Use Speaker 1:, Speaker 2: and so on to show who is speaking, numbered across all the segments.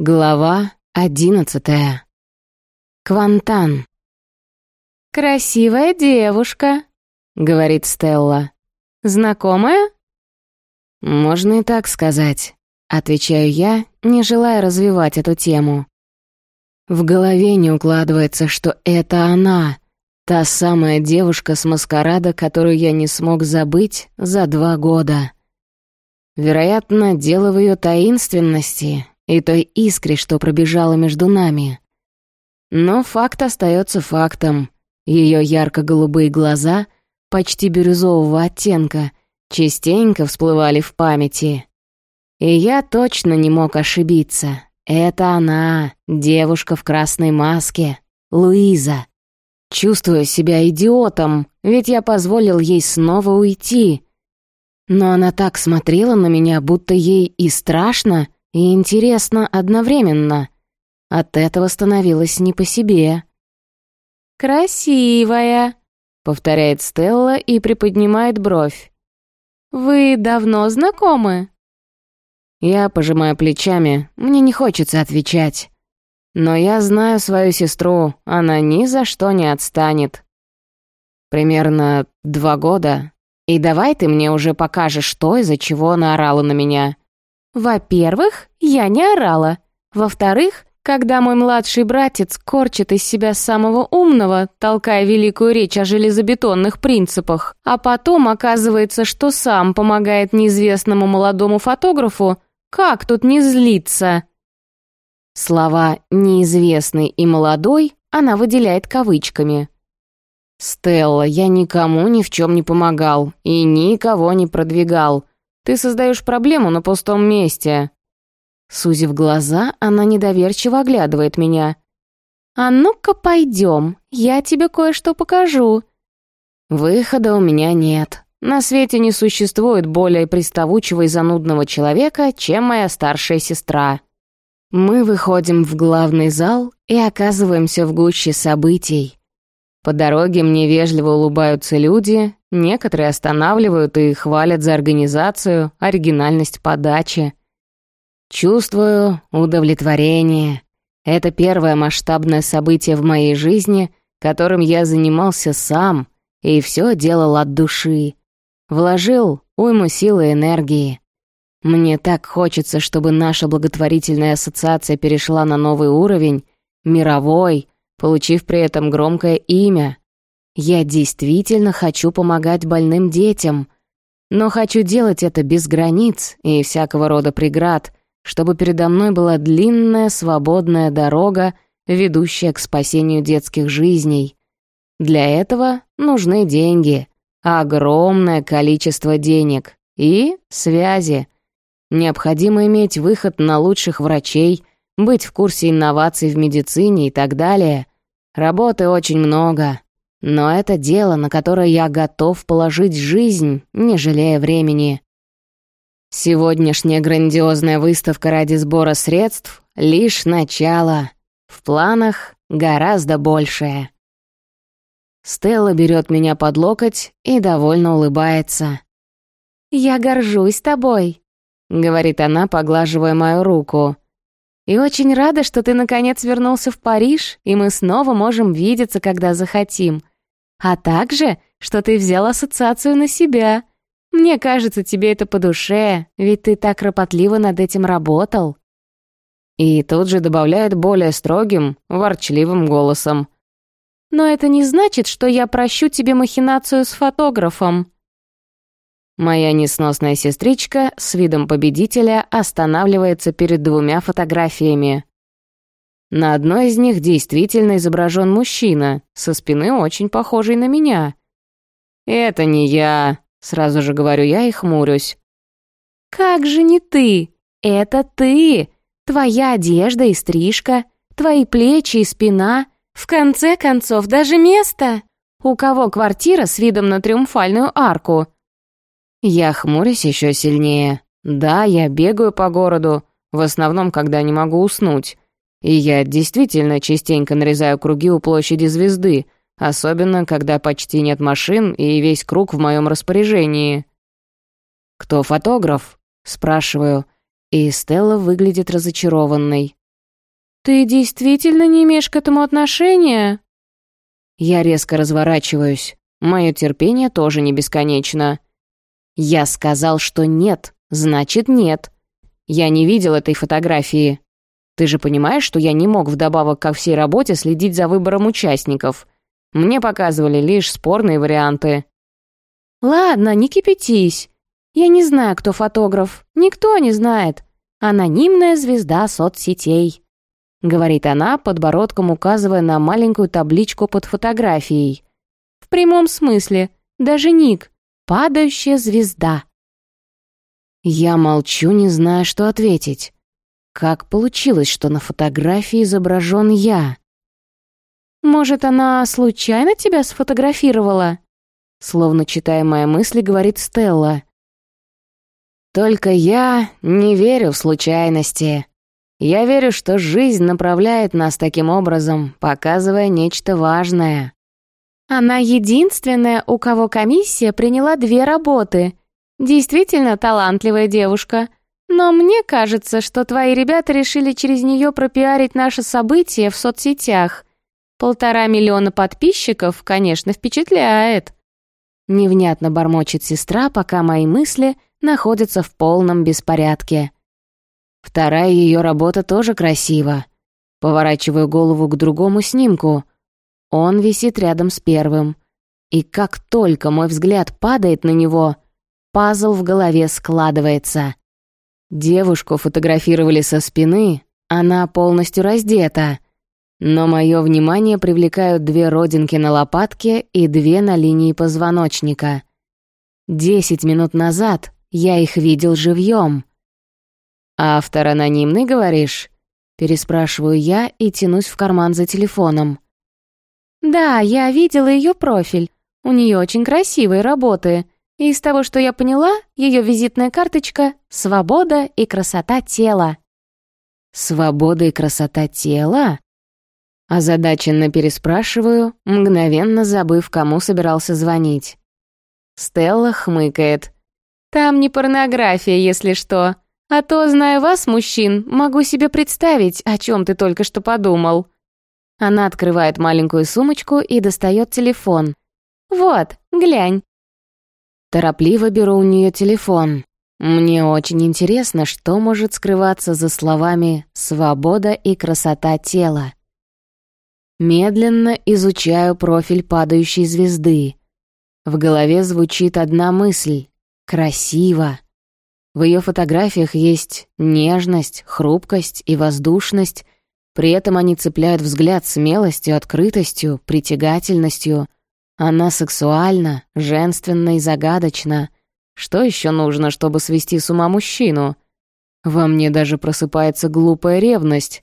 Speaker 1: Глава одиннадцатая. Квантан.
Speaker 2: «Красивая девушка», — говорит Стелла. «Знакомая?»
Speaker 1: «Можно и так сказать», — отвечаю я, не желая развивать эту тему. В голове не укладывается, что это она, та самая девушка с маскарада, которую я не смог забыть за два года. Вероятно, дело в ее таинственности, и той искре, что пробежала между нами. Но факт остается фактом. Ее ярко-голубые глаза, почти бирюзового оттенка, частенько всплывали в памяти. И я точно не мог ошибиться. Это она, девушка в красной маске, Луиза. Чувствую себя идиотом, ведь я позволил ей снова уйти. Но она так смотрела на меня, будто ей и страшно, и интересно одновременно. От этого становилось не по себе.
Speaker 2: «Красивая», — повторяет Стелла и приподнимает бровь. «Вы давно знакомы?»
Speaker 1: Я пожимаю плечами, мне не хочется отвечать. Но я знаю свою сестру, она ни за что не отстанет. Примерно два года. И давай ты мне уже покажешь, что из-за чего она орала на меня.
Speaker 2: Во-первых, я не орала. Во-вторых, когда мой младший братец корчит из себя самого умного, толкая великую речь о железобетонных принципах, а потом оказывается, что сам помогает неизвестному молодому фотографу, как тут не злиться?
Speaker 1: Слова «неизвестный» и «молодой» она выделяет кавычками. «Стелла, я никому ни в чем не помогал и никого не продвигал. Ты создаешь проблему на пустом месте». Сузив глаза, она недоверчиво оглядывает меня.
Speaker 2: «А ну-ка пойдем, я тебе кое-что покажу».
Speaker 1: Выхода у меня нет. На свете не существует более приставучего и занудного человека, чем моя старшая сестра. Мы выходим в главный зал и оказываемся в гуще событий. По дороге мне вежливо улыбаются люди, некоторые останавливают и хвалят за организацию, оригинальность подачи. Чувствую удовлетворение. Это первое масштабное событие в моей жизни, которым я занимался сам и все делал от души. Вложил уйму силы и энергии. Мне так хочется, чтобы наша благотворительная ассоциация перешла на новый уровень, мировой, получив при этом громкое имя. Я действительно хочу помогать больным детям, но хочу делать это без границ и всякого рода преград, чтобы передо мной была длинная свободная дорога, ведущая к спасению детских жизней. Для этого нужны деньги, огромное количество денег и связи. Необходимо иметь выход на лучших врачей, быть в курсе инноваций в медицине и так далее. Работы очень много, но это дело, на которое я готов положить жизнь, не жалея времени. Сегодняшняя грандиозная выставка ради сбора средств — лишь начало. В планах гораздо большее. Стелла берет меня под локоть и довольно улыбается.
Speaker 2: «Я горжусь тобой», — говорит она, поглаживая мою руку. И очень рада, что ты наконец вернулся в Париж, и мы снова можем видеться, когда захотим. А также, что ты взял ассоциацию на себя. Мне кажется, тебе это по душе, ведь ты так кропотливо над этим работал».
Speaker 1: И тут же добавляет более строгим, ворчливым голосом.
Speaker 2: «Но это не значит, что я прощу тебе махинацию с фотографом».
Speaker 1: Моя несносная сестричка с видом победителя останавливается перед двумя фотографиями. На одной из них действительно изображен мужчина, со спины очень похожий на меня. «Это не я», — сразу же говорю я и хмурюсь.
Speaker 2: «Как же не ты? Это ты! Твоя одежда и стрижка, твои плечи и спина, в конце концов даже место. У кого квартира с видом на Триумфальную арку?»
Speaker 1: Я хмурюсь еще сильнее. Да, я бегаю по городу, в основном, когда не могу уснуть. И я действительно частенько нарезаю круги у площади звезды, особенно когда почти нет машин и весь круг в моем распоряжении. «Кто фотограф?» — спрашиваю. И Стелла выглядит разочарованной.
Speaker 2: Ты действительно не имеешь к этому отношения?»
Speaker 1: Я резко разворачиваюсь. Мое терпение тоже не бесконечно. Я сказал, что нет, значит нет. Я не видел этой фотографии. Ты же понимаешь, что я не мог вдобавок ко всей работе следить за выбором участников. Мне показывали лишь спорные варианты.
Speaker 2: «Ладно, не кипятись. Я не знаю, кто фотограф. Никто не знает. Анонимная звезда соцсетей», — говорит она, подбородком указывая на маленькую табличку под фотографией. «В прямом смысле. Даже ник. Падающая звезда».
Speaker 1: Я молчу, не зная, что ответить. Как получилось, что на фотографии изображен я?
Speaker 2: «Может, она случайно тебя сфотографировала?» Словно читая мои мысли, говорит Стелла.
Speaker 1: «Только я не верю в случайности. Я верю, что жизнь направляет нас таким образом, показывая нечто важное».
Speaker 2: Она единственная, у кого комиссия приняла две работы. Действительно талантливая девушка. Но мне кажется, что твои ребята решили через нее пропиарить наше событие в соцсетях. Полтора миллиона подписчиков, конечно, впечатляет.
Speaker 1: Невнятно бормочет сестра, пока мои мысли находятся в полном беспорядке. Вторая ее работа тоже красива. Поворачиваю голову к другому снимку. Он висит рядом с первым. И как только мой взгляд падает на него, пазл в голове складывается. Девушку фотографировали со спины, она полностью раздета. Но мое внимание привлекают две родинки на лопатке и две на линии позвоночника. Десять минут назад я их видел живьем. «Автор анонимный, говоришь?» Переспрашиваю я и тянусь в карман за телефоном.
Speaker 2: «Да, я видела ее профиль. У нее очень красивые работы. И из того, что я поняла, ее визитная карточка — свобода и красота тела.
Speaker 1: «Свобода и красота тела?» Озадаченно переспрашиваю, мгновенно забыв, кому собирался звонить.
Speaker 2: Стелла хмыкает. «Там не порнография, если что. А то, зная вас, мужчин, могу себе представить, о чем ты только что подумал». Она открывает маленькую сумочку и достает телефон. «Вот, глянь,
Speaker 1: Торопливо беру у нее телефон. Мне очень интересно, что может скрываться за словами «свобода и красота тела». Медленно изучаю профиль падающей звезды. В голове звучит одна мысль — красиво. В ее фотографиях есть нежность, хрупкость и воздушность, при этом они цепляют взгляд смелостью, открытостью, притягательностью — она сексуальна, женственна и загадочна. Что еще нужно, чтобы свести с ума мужчину? Во мне даже просыпается глупая ревность.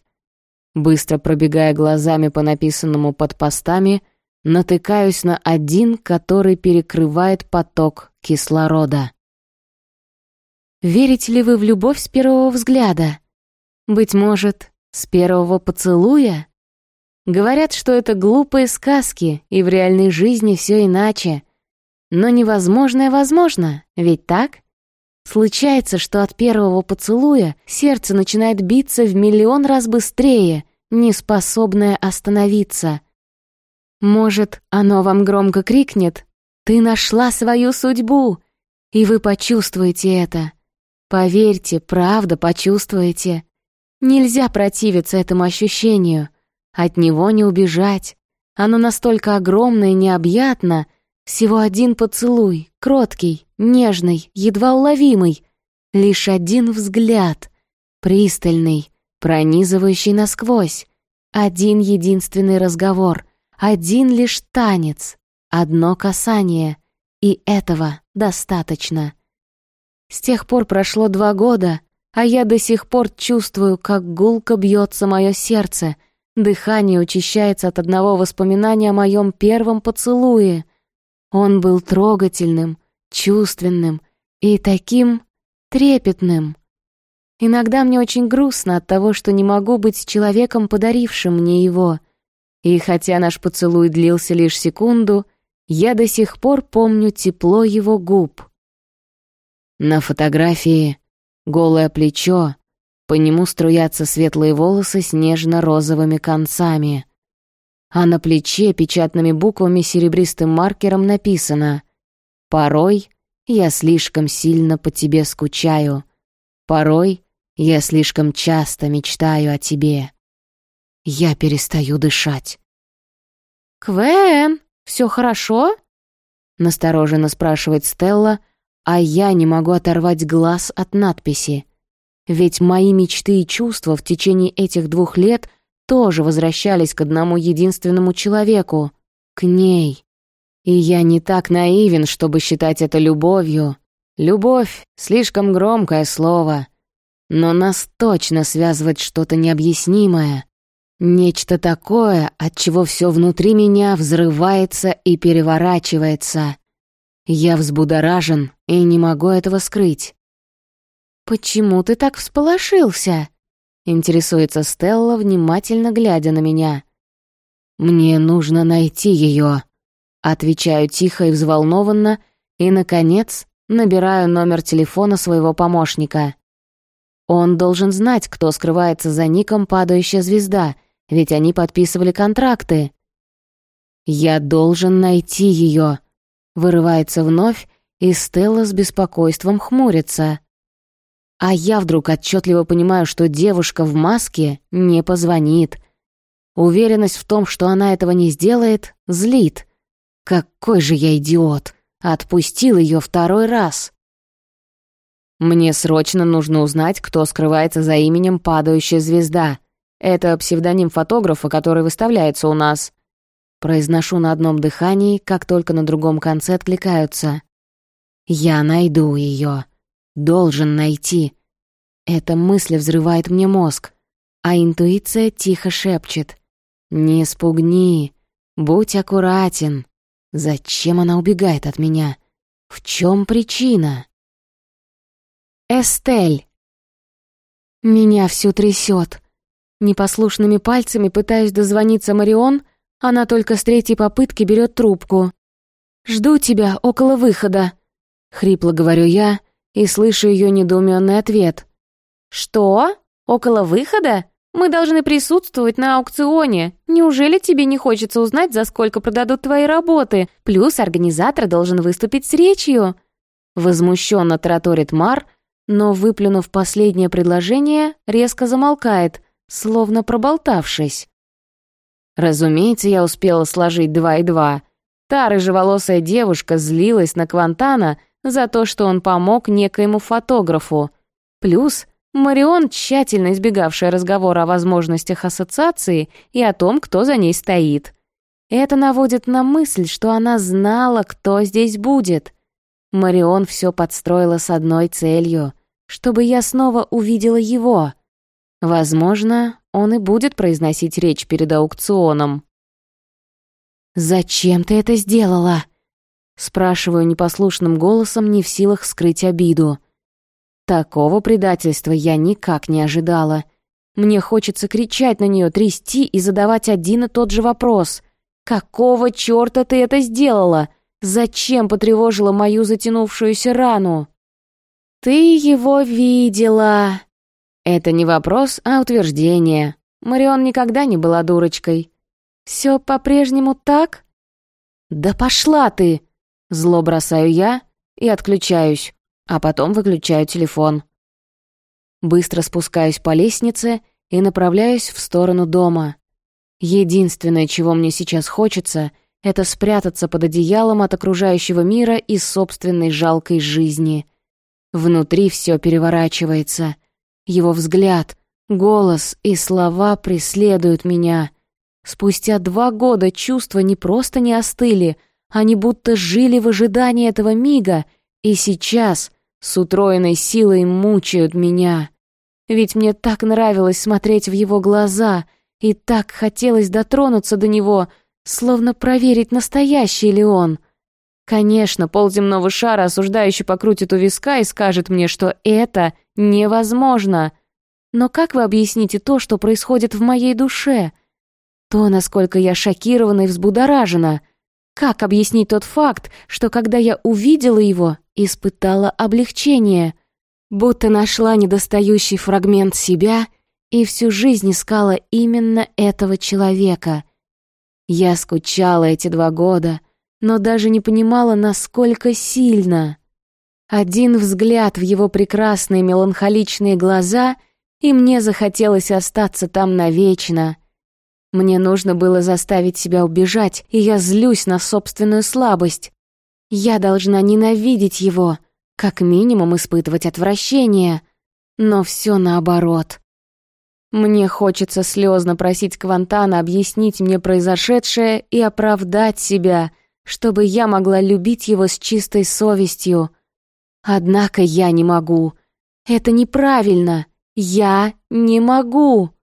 Speaker 1: Быстро пробегая глазами по написанному под постами, натыкаюсь на один, который перекрывает поток кислорода.
Speaker 2: Верите ли вы в любовь с первого взгляда? Быть может, с первого поцелуя? Говорят, что это глупые сказки, и в реальной жизни все иначе. Но невозможное возможно, ведь так? Случается, что от первого поцелуя сердце начинает биться в миллион раз быстрее, не способное остановиться. Может, оно вам громко крикнет «Ты нашла свою судьбу!» И вы почувствуете это. Поверьте, правда почувствуете. Нельзя противиться этому ощущению — от него не убежать. Оно настолько огромно и необъятно. Всего один поцелуй, кроткий, нежный, едва уловимый. Лишь один взгляд, пристальный, пронизывающий насквозь. Один единственный разговор, один лишь танец, одно касание. И этого достаточно. С тех пор прошло два года, а я до сих пор чувствую, как гулко бьется мое сердце — Дыхание учащается от одного воспоминания о моем первом поцелуе. Он был трогательным, чувственным и таким трепетным. Иногда мне очень грустно от того, что не могу быть человеком, подарившим мне его. И хотя наш поцелуй длился лишь секунду, я до сих пор помню тепло его губ.
Speaker 1: На фотографии голое плечо, По нему струятся светлые волосы с нежно-розовыми концами. А на плече печатными буквами серебристым маркером написано «Порой я слишком сильно по тебе скучаю. Порой я слишком часто мечтаю о тебе. Я перестаю дышать».
Speaker 2: «Квен, все хорошо?»
Speaker 1: Настороженно спрашивает Стелла, а я не могу оторвать глаз от надписи. Ведь мои мечты и чувства в течение этих двух лет тоже возвращались к одному единственному человеку — к ней. И я не так наивен, чтобы считать это любовью. Любовь — слишком громкое слово. Но нас точно связывает что-то необъяснимое. Нечто такое, от чего все внутри меня взрывается и переворачивается. Я взбудоражен и не могу этого скрыть.
Speaker 2: «Почему ты так всполошился?» — интересуется Стелла, внимательно глядя на меня.
Speaker 1: «Мне нужно найти ее», — отвечаю тихо и взволнованно, и, наконец, набираю номер телефона своего помощника. Он должен знать, кто скрывается за ником «Падающая звезда», ведь они подписывали контракты. «Я должен найти ее», — вырывается вновь, и Стелла с беспокойством хмурится. А я вдруг отчетливо понимаю, что девушка в маске не позвонит. Уверенность в том, что она этого не сделает, злит. Какой же я идиот! Отпустил ее второй раз. Мне срочно нужно узнать, кто скрывается за именем «Падающая звезда». Это псевдоним фотографа, который выставляется у нас. Произношу на одном дыхании, как только на другом конце откликаются. Я найду ее. Должен найти. Эта мысль взрывает мне мозг, а интуиция тихо шепчет. «Не спугни, будь аккуратен. Зачем она убегает от меня? В чем причина?»
Speaker 2: Эстель. Меня всю трясет. Непослушными пальцами пытаюсь дозвониться Марион, она только с третьей попытки берет трубку. «Жду тебя около выхода», — хрипло говорю я и слышу ее недоуменный ответ. «Что? Около выхода? Мы должны присутствовать на аукционе. Неужели тебе не хочется узнать, за сколько продадут твои работы? Плюс организатор должен выступить с речью». Возмущенно тараторит Мар, но, выплюнув последнее предложение, резко замолкает, словно проболтавшись.
Speaker 1: Разумеется, я успела сложить два и два. Та рыжеволосая девушка злилась на Квантана за то, что он помог некоему фотографу. Плюс Марион, тщательно избегавшая разговора о возможностях ассоциации и о том, кто за ней стоит. Это наводит на мысль, что она знала, кто здесь будет. Марион все подстроила с одной целью, чтобы я снова увидела его — Возможно, он и будет произносить речь перед аукционом.
Speaker 2: «Зачем ты это сделала?» Спрашиваю непослушным голосом, не в силах скрыть обиду.
Speaker 1: Такого предательства я никак не ожидала. Мне хочется кричать на нее, трясти и задавать один и тот же вопрос. «Какого черта ты это сделала? Зачем потревожила мою затянувшуюся рану?»
Speaker 2: «Ты его видела!»
Speaker 1: Это не вопрос, а утверждение. Марион никогда не была дурочкой.
Speaker 2: Все по-прежнему так?
Speaker 1: Да пошла ты! Зло бросаю я и отключаюсь, а потом выключаю телефон. Быстро спускаюсь по лестнице и направляюсь в сторону дома. Единственное, чего мне сейчас хочется, это спрятаться под одеялом от окружающего мира и собственной жалкой жизни. Внутри все переворачивается — его взгляд, голос и слова преследуют меня. Спустя два года чувства не просто не остыли, они будто жили в ожидании этого мига, и сейчас с утроенной силой мучают меня. Ведь мне так нравилось смотреть в его глаза, и так хотелось дотронуться до него, словно проверить, настоящий ли он. Конечно, полземного шара осуждающий покрутит у виска и скажет мне, что это невозможно. Но как вы объясните то, что происходит в моей душе? То, насколько я шокирована и взбудоражена. Как объяснить тот факт, что когда я увидела его, испытала облегчение?
Speaker 2: Будто нашла недостающий фрагмент себя и всю жизнь искала именно этого человека. Я скучала эти два года, но даже не понимала, насколько сильно. Один взгляд в его прекрасные меланхоличные глаза, и мне захотелось остаться там навечно. Мне нужно было заставить себя убежать, и я злюсь на собственную слабость. Я должна ненавидеть его, как минимум испытывать отвращение. Но все наоборот. Мне хочется слезно просить Квантана объяснить мне произошедшее и оправдать себя, чтобы я могла любить его с чистой совестью. Однако я не могу. Это неправильно. Я не могу.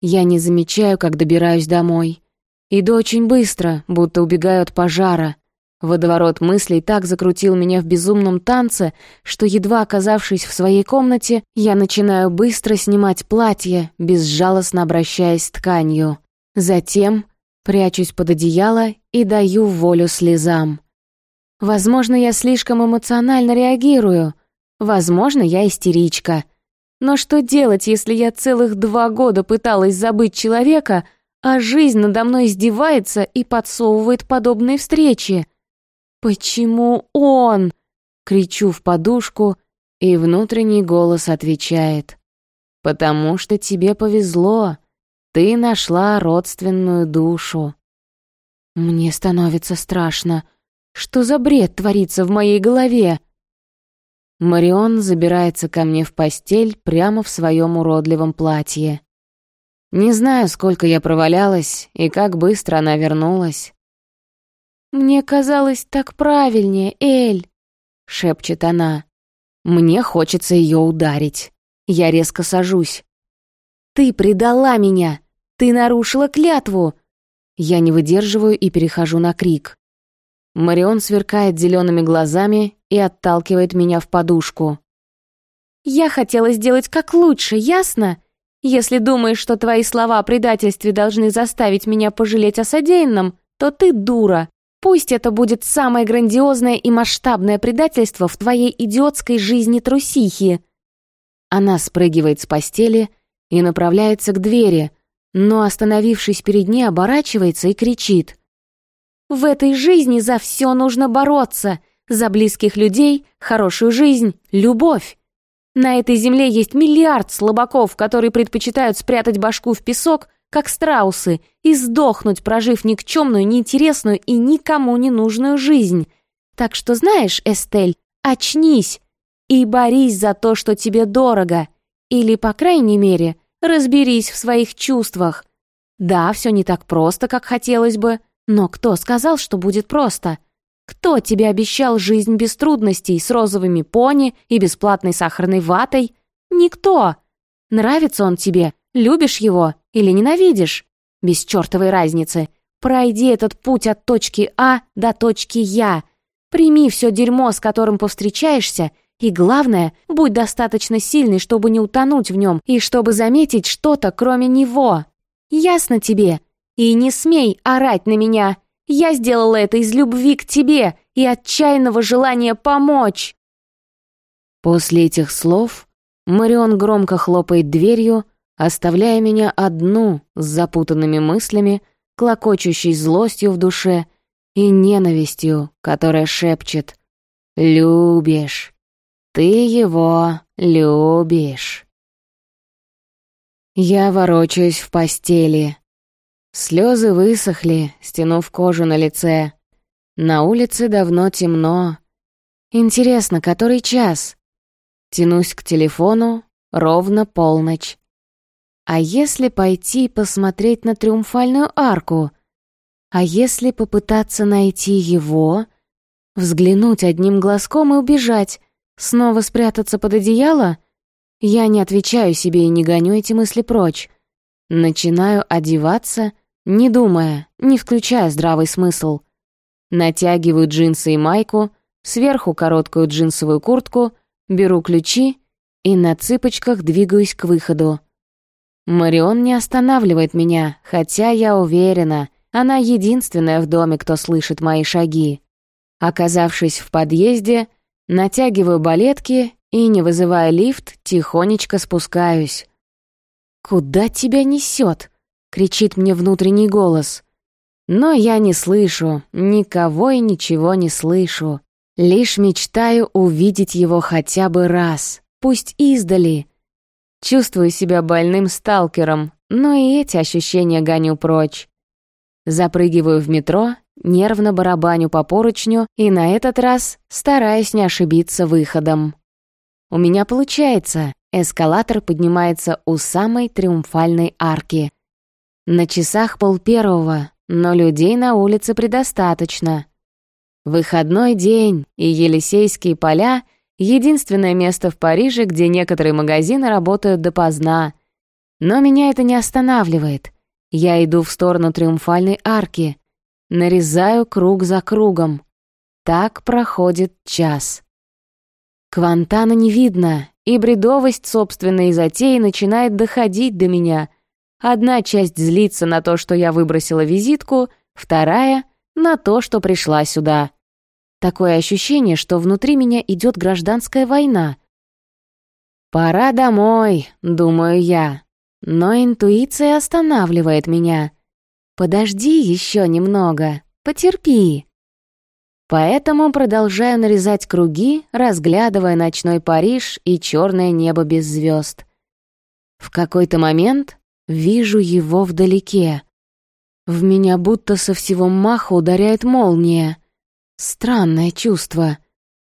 Speaker 2: Я не замечаю, как добираюсь домой. Иду очень быстро, будто убегаю от пожара. Водоворот мыслей так закрутил меня в безумном танце, что, едва оказавшись в своей комнате, я начинаю быстро снимать платье, безжалостно обращаясь с тканью. Затем прячусь под одеяло и даю волю слезам. Возможно, я слишком эмоционально реагирую. Возможно, я истеричка. Но что делать, если я целых два года пыталась забыть человека, а жизнь надо мной издевается и подсовывает подобные встречи? «Почему он?» — кричу в подушку, и внутренний голос отвечает. «Потому что тебе повезло. Ты нашла родственную душу». Мне становится страшно. Что за бред творится в моей голове? Марион забирается ко мне в постель прямо в своем уродливом платье. Не знаю, сколько я провалялась и как быстро она вернулась. «Мне казалось так правильнее, Эль», — шепчет она. Мне хочется ее ударить. Я резко сажусь. «Ты предала меня! Ты нарушила клятву!» Я не выдерживаю и перехожу на крик. Марион сверкает зелеными глазами и отталкивает меня в подушку. «Я хотела сделать как лучше, ясно? Если думаешь, что твои слова о предательстве должны заставить меня пожалеть о содеянном, то ты дура. Пусть это будет самое грандиозное и масштабное предательство в твоей идиотской жизни трусихи». Она спрыгивает с постели и направляется к двери, но, остановившись перед ней, оборачивается и кричит. «В этой жизни за все нужно бороться, за близких людей, хорошую жизнь, любовь. На этой земле есть миллиард слабаков, которые предпочитают спрятать башку в песок как страусы, и сдохнуть, прожив никчемную, неинтересную и никому не нужную жизнь. Так что знаешь, Эстель, очнись и борись за то, что тебе дорого. Или, по крайней мере, разберись в своих чувствах. Да, все не так просто, как хотелось бы, но кто сказал, что будет просто? Кто тебе обещал жизнь без трудностей, с розовыми пони и бесплатной сахарной ватой? Никто. Нравится он тебе, любишь его или ненавидишь? Без чертовой разницы. Пройди этот путь от точки А до точки Я. Прими все дерьмо, с которым повстречаешься, и главное, будь достаточно сильный, чтобы не утонуть в нем и чтобы заметить что-то, кроме него. Ясно тебе? И не смей орать на меня. Я сделала это из любви к тебе и отчаянного желания помочь. После этих слов Марион громко хлопает дверью, оставляя меня одну с запутанными мыслями, клокочущей злостью в душе и ненавистью, которая шепчет «Любишь, ты его любишь». Я ворочаюсь в постели. Слезы высохли, стянув кожу на лице. На улице давно темно. Интересно, который час? Тянусь к телефону, ровно полночь. А если пойти посмотреть на Триумфальную арку? А если попытаться найти его, взглянуть одним глазком и убежать, снова спрятаться под одеяло? Я не отвечаю себе и не гоню эти мысли прочь. Начинаю одеваться, не думая, не включая здравый смысл. Натягиваю джинсы и майку, сверху короткую джинсовую куртку, беру ключи и на цыпочках двигаюсь к выходу. Марион не останавливает меня, хотя я уверена, она единственная в доме, кто слышит мои шаги. Оказавшись в подъезде, натягиваю балетки
Speaker 1: и, не вызывая лифт, тихонечко спускаюсь. «Куда тебя несет?» — кричит мне внутренний голос. Но я не слышу, никого и ничего не слышу. Лишь мечтаю увидеть его хотя бы раз, пусть издали. Чувствую себя больным сталкером, но и эти ощущения гоню прочь. Запрыгиваю в метро, нервно барабаню по поручню и на этот раз стараюсь не ошибиться выходом. У меня получается. Эскалатор поднимается у самой триумфальной арки. На часах пол первого, но людей на улице предостаточно. Выходной день, и Елисейские поля — единственное место в Париже, где некоторые магазины работают допоздна. Но меня это не останавливает. Я иду в сторону Триумфальной арки. Нарезаю круг за кругом. Так проходит час. Квантана не видно, и бредовость собственной затеи начинает доходить до меня. Одна часть злится на то, что я выбросила визитку, вторая — на то, что пришла сюда. Такое ощущение, что внутри меня идет гражданская война. «Пора домой», — думаю я. Но интуиция останавливает меня. «Подожди еще немного, потерпи». Поэтому продолжаю нарезать круги, разглядывая ночной Париж и черное небо без звезд. В какой-то момент вижу его вдалеке. В меня будто со всего маха ударяет молния. Странное чувство.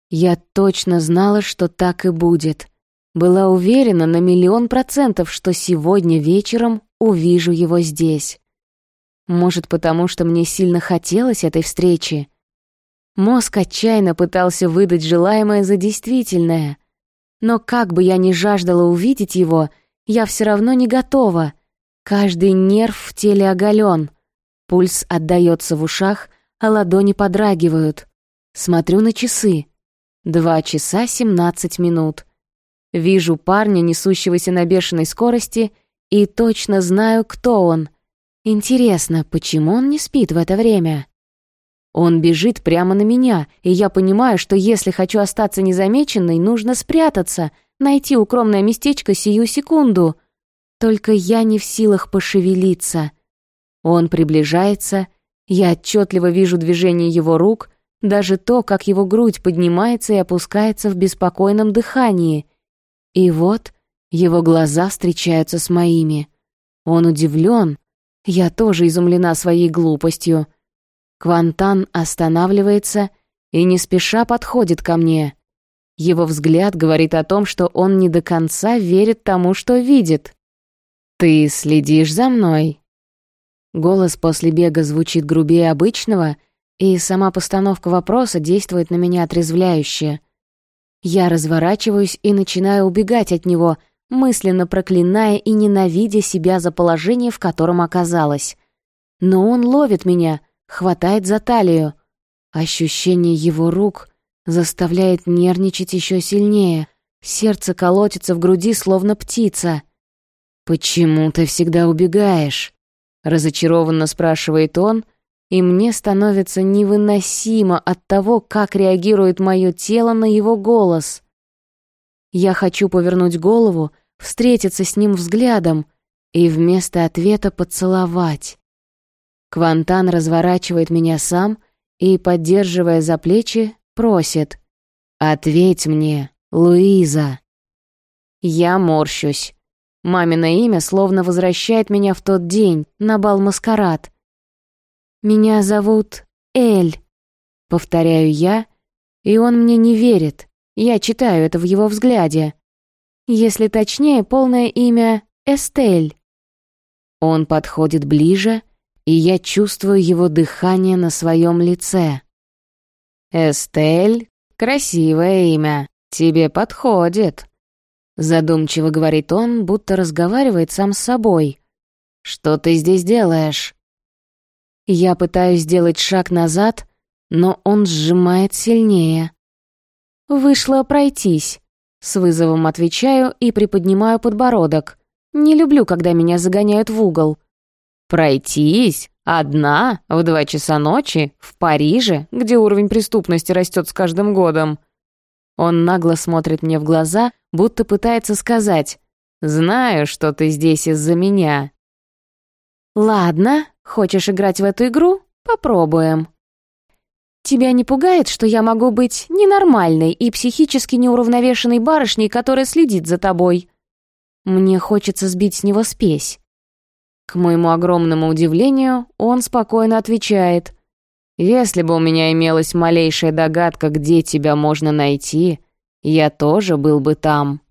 Speaker 1: Я точно знала, что так и будет. Была уверена на миллион процентов, что сегодня вечером увижу его здесь. Может, потому что мне сильно хотелось этой встречи. Мозг отчаянно пытался выдать желаемое за действительное. Но как бы я ни жаждала увидеть его, я все равно не готова. Каждый нерв в теле оголен. Пульс отдается в ушах, а ладони подрагивают. Смотрю на часы. Два часа семнадцать минут. Вижу парня, несущегося на бешеной скорости, и точно знаю, кто он. Интересно, почему он не спит в это время? Он бежит прямо на меня, и я понимаю, что если хочу остаться незамеченной, нужно спрятаться, найти укромное местечко сию секунду. Только я не в силах пошевелиться. Он приближается, я отчетливо вижу движение его рук, даже то, как его грудь поднимается и опускается в беспокойном дыхании. И вот его глаза встречаются с моими. Он удивлен. Я тоже изумлена своей глупостью. Квантан останавливается и не спеша подходит ко мне. Его взгляд говорит о том, что он не до конца верит тому, что видит. «Ты следишь за мной?» Голос после бега звучит грубее обычного, и сама постановка вопроса действует на меня отрезвляюще. Я разворачиваюсь и начинаю убегать от него, мысленно проклиная и ненавидя себя за положение, в котором оказалась. Но он ловит меня — хватает за талию. Ощущение его рук заставляет нервничать еще сильнее. Сердце колотится в груди, словно птица. «Почему ты всегда убегаешь?» — разочарованно спрашивает он, и мне становится невыносимо от того, как реагирует мое тело на его голос. Я хочу повернуть голову, встретиться с ним взглядом и вместо ответа поцеловать. Квантан разворачивает меня сам и, поддерживая за плечи, просит «Ответь мне, Луиза». Я морщусь. Мамино имя словно возвращает меня в тот день, на бал-маскарад. «Меня зовут Эль», — повторяю я, и он мне не верит. Я читаю это в его взгляде. Если точнее, полное имя Эстель. Он подходит ближе, и я чувствую его дыхание на своем лице. «Эстель — красивое имя, тебе подходит», — задумчиво говорит он, будто разговаривает сам с собой. «Что ты здесь делаешь?» Я пытаюсь сделать шаг назад, но он сжимает сильнее. «Вышла пройтись», — с вызовом отвечаю и приподнимаю подбородок. «Не люблю, когда меня загоняют в угол. Пройтись? Одна? В два часа ночи? В Париже, где уровень преступности растет с каждым годом? Он нагло смотрит мне в глаза, будто пытается сказать «Знаю, что ты здесь из-за меня».
Speaker 2: «Ладно, хочешь играть в эту игру? Попробуем». «Тебя не пугает, что я могу быть ненормальной и психически неуравновешенной барышней, которая следит за тобой?» Мне хочется сбить с него спесь. К моему огромному удивлению, он спокойно отвечает. «Если бы у меня имелась малейшая догадка, где тебя можно найти, я тоже был бы там».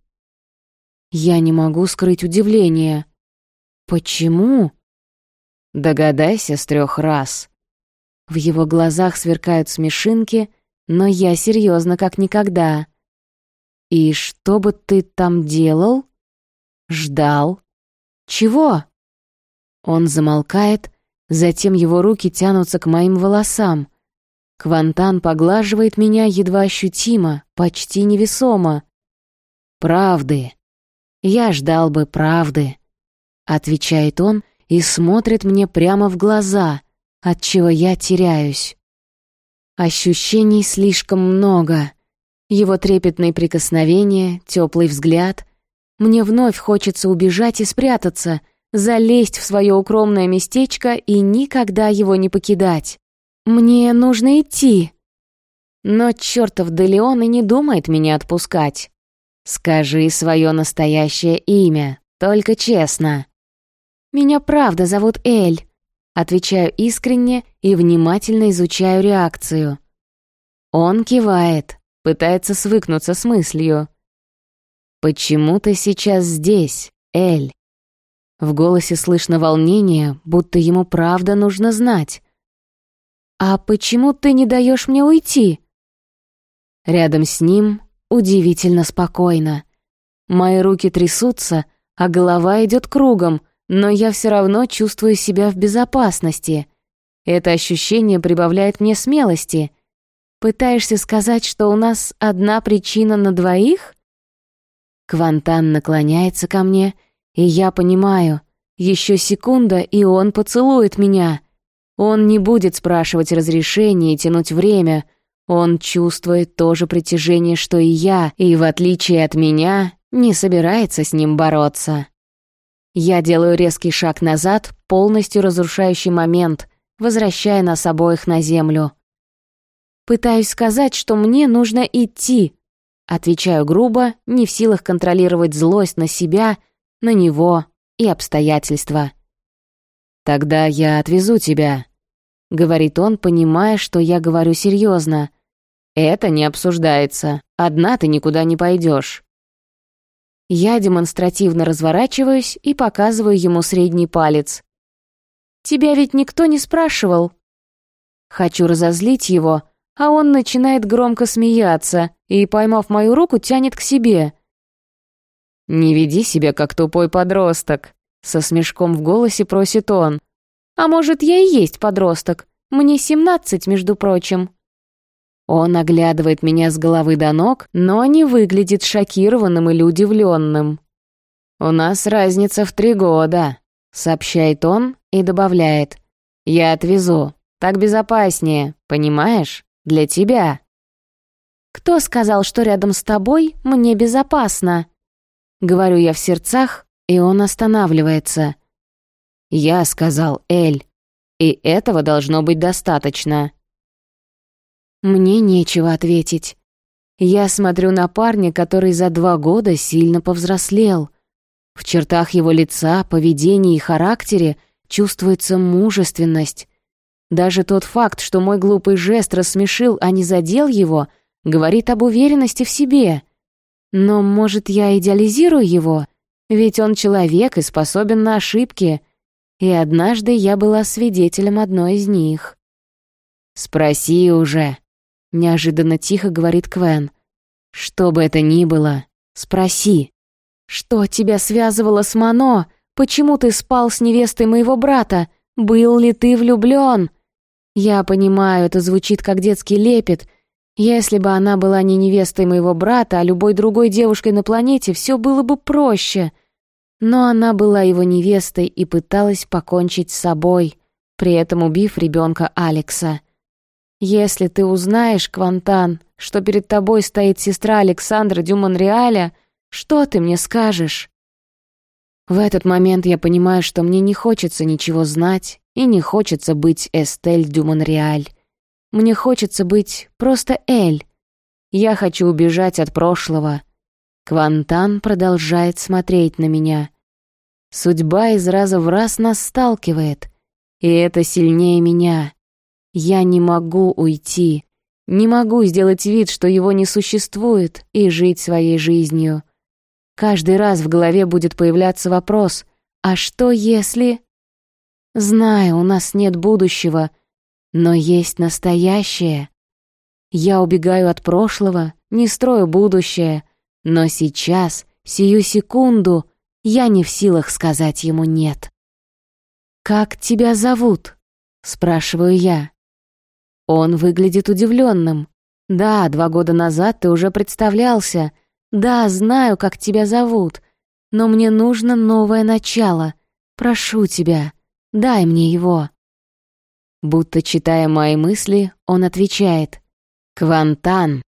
Speaker 2: Я не могу скрыть удивление. «Почему?» «Догадайся с трех раз». В его глазах сверкают смешинки, но я серьезно как никогда. «И что бы ты там делал?» «Ждал». «Чего?» Он замолкает, затем его руки тянутся к моим волосам. Квантан поглаживает меня едва ощутимо, почти невесомо. «Правды. Я ждал бы правды», — отвечает он и смотрит мне прямо в глаза, от чего я теряюсь. Ощущений слишком много. Его трепетные прикосновения, теплый взгляд. Мне вновь хочется убежать и спрятаться — залезть в свое укромное местечко и никогда его не покидать. Мне нужно идти. Но чертов Делеон и не думает меня отпускать. Скажи свое настоящее имя, только честно. Меня правда зовут Эль. Отвечаю искренне и внимательно изучаю реакцию. Он кивает, пытается свыкнуться с мыслью. «Почему ты сейчас здесь, Эль?» В голосе слышно волнение, будто ему правда нужно знать. «А почему ты не даешь мне уйти?» Рядом с ним удивительно спокойно. Мои руки трясутся, а голова идет кругом, но я все равно чувствую себя в безопасности. Это ощущение прибавляет мне смелости. Пытаешься сказать, что у нас одна причина на двоих? Квантан наклоняется ко мне — и я понимаю, еще секунда, и он поцелует меня. Он не будет спрашивать разрешения и тянуть время. Он чувствует то же притяжение, что и я, и, в отличие от меня, не собирается с ним бороться. Я делаю резкий шаг назад, полностью разрушающий момент, возвращая нас обоих на землю. Пытаюсь сказать, что мне нужно идти. Отвечаю грубо, не в силах контролировать злость на себя — на него и обстоятельства. «Тогда я отвезу тебя», — говорит он, понимая, что я говорю серьезно. «Это не обсуждается. Одна ты никуда не пойдешь. Я демонстративно разворачиваюсь и показываю ему средний палец. «Тебя ведь никто не спрашивал». Хочу разозлить его, а он начинает громко смеяться и, поймав мою руку, тянет к себе. «Не веди себя, как тупой подросток», — со смешком в голосе просит он. «А может, я и есть подросток? Мне семнадцать, между прочим». Он оглядывает меня с головы до ног, но не выглядит шокированным или удивленным. «У нас разница в три года», — сообщает он и добавляет. «Я отвезу. Так безопаснее, понимаешь? Для тебя». «Кто сказал, что рядом с тобой мне безопасно?» Говорю я в сердцах, и он останавливается. «Я сказал Эль, и этого должно быть достаточно». Мне нечего ответить. Я смотрю на парня, который за два года сильно повзрослел. В чертах его лица, поведении и характере чувствуется мужественность. Даже тот факт, что мой глупый жест рассмешил, а не задел его, говорит об уверенности в себе. Но, может, я идеализирую его? Ведь он человек и способен на ошибки. И однажды я была свидетелем одной из них. «Спроси уже», — неожиданно тихо говорит Квен. «Что бы это ни было, спроси». «Что тебя связывало с Мано? Почему ты спал с невестой моего брата? Был ли ты влюблён?» Я понимаю, это звучит как детский лепет, если бы она была не невестой моего брата, а любой другой девушкой на планете, все было бы проще. Но она была его невестой и пыталась покончить с собой, при этом убив ребенка Алекса. Если ты узнаешь, Квантан, что перед тобой стоит сестра Александра Дюмонреаля, что ты мне скажешь?» В этот момент я понимаю, что мне не хочется ничего знать и не хочется быть Эстель Дюмонреаль. Мне хочется быть просто Эль. Я хочу убежать от прошлого. Квантан продолжает смотреть на меня. Судьба из раза в раз нас сталкивает, и это сильнее меня. Я не могу уйти, не могу сделать вид, что его не существует, и жить своей жизнью. Каждый раз в голове будет появляться вопрос «А что если...» Знаю, у нас нет будущего, но есть настоящее. Я убегаю от прошлого, не строю будущее, но сейчас, сию секунду, я не в силах сказать ему «нет». «Как тебя зовут?» — спрашиваю я. Он выглядит удивленным. «Да, два года назад ты уже представлялся. Да, знаю, как тебя зовут. Но мне нужно новое начало. Прошу тебя, дай мне его». Будто читая мои мысли, он отвечает. «Квантан.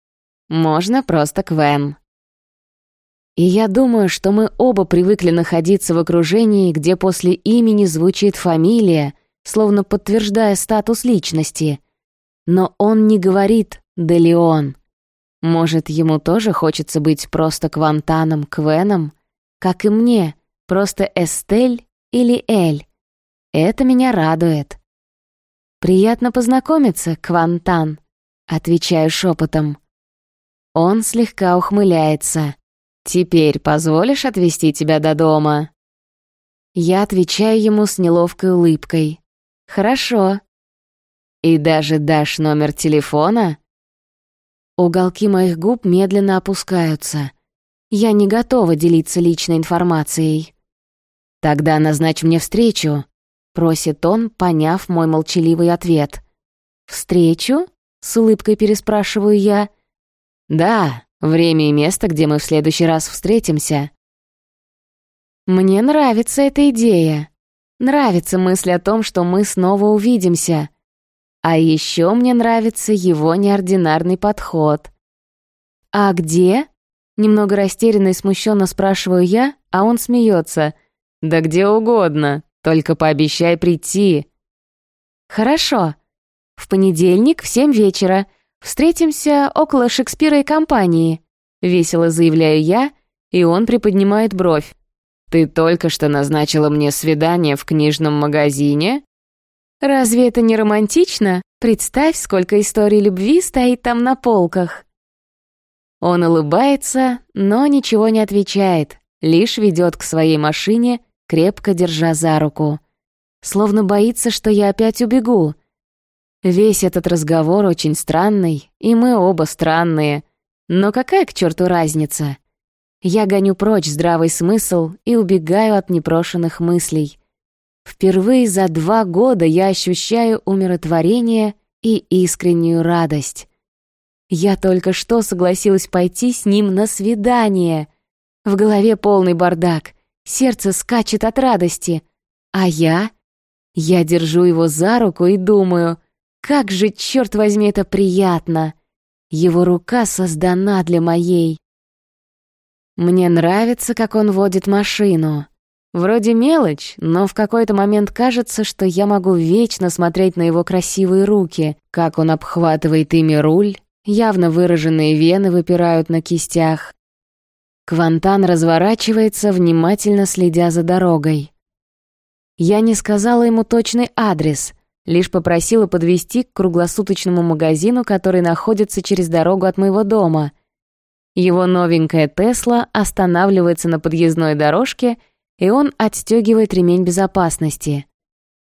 Speaker 2: Можно просто Квен». И я думаю, что мы оба привыкли находиться в окружении, где после имени звучит фамилия, словно подтверждая статус личности. Но он не говорит «де Леон». Может, ему тоже хочется быть просто Квантаном Квеном, как и мне, просто Эстель или Эль. Это меня радует. «Приятно познакомиться, Квантан», — отвечаю шепотом. Он слегка ухмыляется. «Теперь позволишь отвезти тебя до дома?» Я отвечаю ему с неловкой улыбкой. «Хорошо». «И даже дашь номер телефона?» Уголки моих губ медленно опускаются. Я не готова делиться личной информацией. «Тогда назначь мне встречу», — просит он, поняв мой молчаливый ответ. «Встречу?» — с улыбкой переспрашиваю я. «Да, Время и место, где мы в следующий раз встретимся. Мне нравится эта идея. Нравится мысль о том, что мы снова увидимся. А еще мне нравится его неординарный подход. «А где?» Немного растерянно и смущенно спрашиваю я, а он смеется. «Да где угодно, только пообещай прийти». «Хорошо. В понедельник в семь вечера. «Встретимся около Шекспира и компании», — весело заявляю я, и он приподнимает бровь. «Ты только что назначила мне свидание в книжном магазине?» «Разве это не романтично? Представь, сколько историй любви стоит там на полках». Он улыбается, но ничего не отвечает, лишь ведет к своей машине, крепко держа за руку. Словно боится, что я опять убегу, Весь этот разговор очень странный, и мы оба странные. Но какая к черту разница? Я гоню прочь здравый смысл и убегаю от непрошенных мыслей. Впервые за два года я ощущаю умиротворение и искреннюю радость. Я только что согласилась пойти с ним на свидание. В голове полный бардак, сердце скачет от радости. А я? Я держу его за руку и думаю, как же, черт возьми, это приятно! Его рука создана для моей. Мне нравится, как он водит машину. Вроде мелочь, но в какой-то момент кажется, что я могу вечно смотреть на его красивые руки, как он обхватывает ими руль, явно выраженные вены выпирают на кистях. Квантан разворачивается, внимательно следя за дорогой. Я не сказала ему точный адрес, Лишь попросила подвести к круглосуточному магазину, который находится через дорогу от моего дома. Его новенькая Тесла останавливается на подъездной дорожке, и он отстегивает ремень безопасности.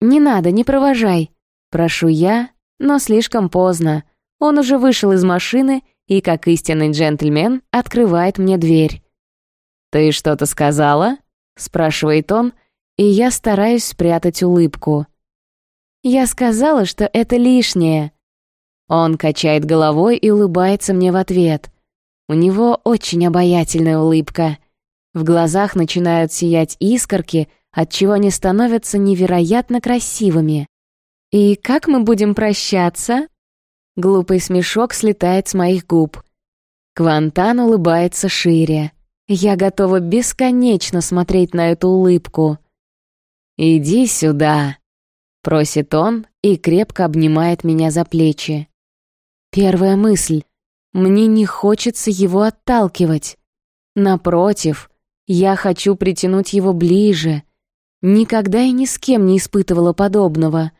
Speaker 2: «Не надо, не провожай», — прошу я, но слишком поздно. Он уже вышел из машины и, как истинный джентльмен, открывает мне дверь. «Ты что-то сказала?» — спрашивает он, и я стараюсь спрятать улыбку. Я сказала, что это лишнее. Он качает головой и улыбается мне в ответ. У него очень обаятельная улыбка. В глазах начинают сиять искорки, отчего они становятся невероятно красивыми. «И как мы будем прощаться?» Глупый смешок слетает с моих губ. Квантан улыбается шире. Я готова бесконечно смотреть на эту улыбку. «Иди сюда», — просит он и крепко обнимает меня за плечи. Первая мысль — мне не хочется его отталкивать. Напротив, я хочу притянуть его ближе. Никогда и ни с кем не испытывала подобного.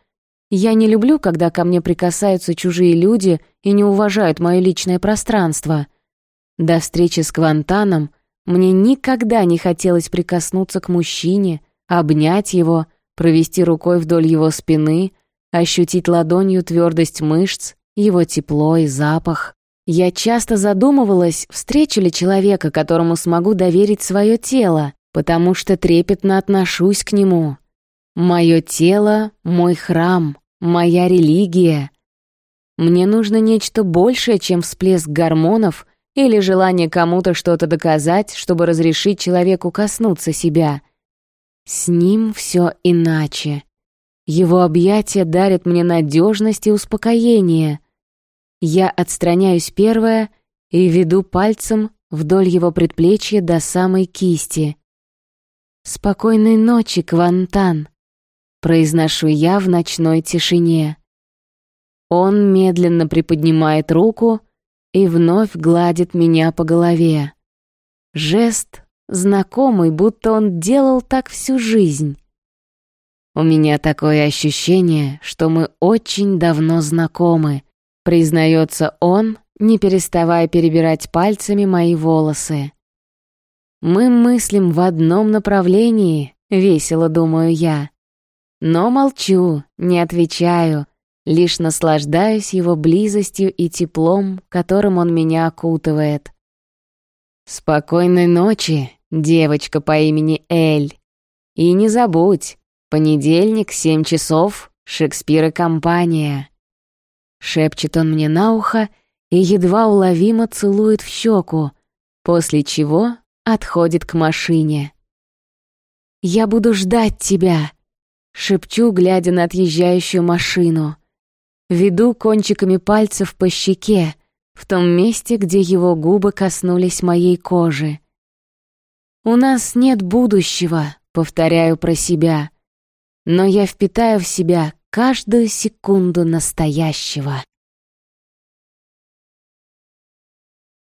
Speaker 2: Я не люблю, когда ко мне прикасаются чужие люди и не уважают мое личное пространство. До встречи с Квантаном мне никогда не хотелось прикоснуться к мужчине, обнять его, провести рукой вдоль его спины, ощутить ладонью твердость мышц, его тепло и запах. Я часто задумывалась, встречу ли человека, которому смогу доверить свое тело, потому что трепетно отношусь к нему. Мое тело — мой храм, моя религия. Мне нужно нечто большее, чем всплеск гормонов или желание кому-то что-то доказать, чтобы разрешить человеку коснуться себя. С ним все иначе. Его объятия дарят мне надежность и успокоение. Я отстраняюсь первая и веду пальцем вдоль его предплечья до самой кисти. «Спокойной ночи, Квантан», — произношу я в ночной тишине. Он медленно приподнимает руку и вновь гладит меня по голове. Жест знакомый, будто он делал так всю жизнь. У меня такое ощущение, что мы очень давно знакомы — Признается он, не переставая перебирать пальцами мои волосы. Мы мыслим в одном направлении, весело думаю я. Но молчу, не отвечаю, лишь наслаждаюсь его близостью и теплом, которым он меня окутывает. Спокойной ночи, девочка по имени Эль. И не забудь, понедельник, семь часов, Шекспир и компания. Шепчет он мне на ухо и едва уловимо целует в щеку, после чего отходит к машине. «Я буду ждать тебя», — шепчу, глядя на отъезжающую машину. Веду кончиками пальцев по щеке, в том месте, где его губы коснулись моей кожи. «У нас нет будущего», — повторяю про себя, но я впитаю в себя каждую секунду настоящего.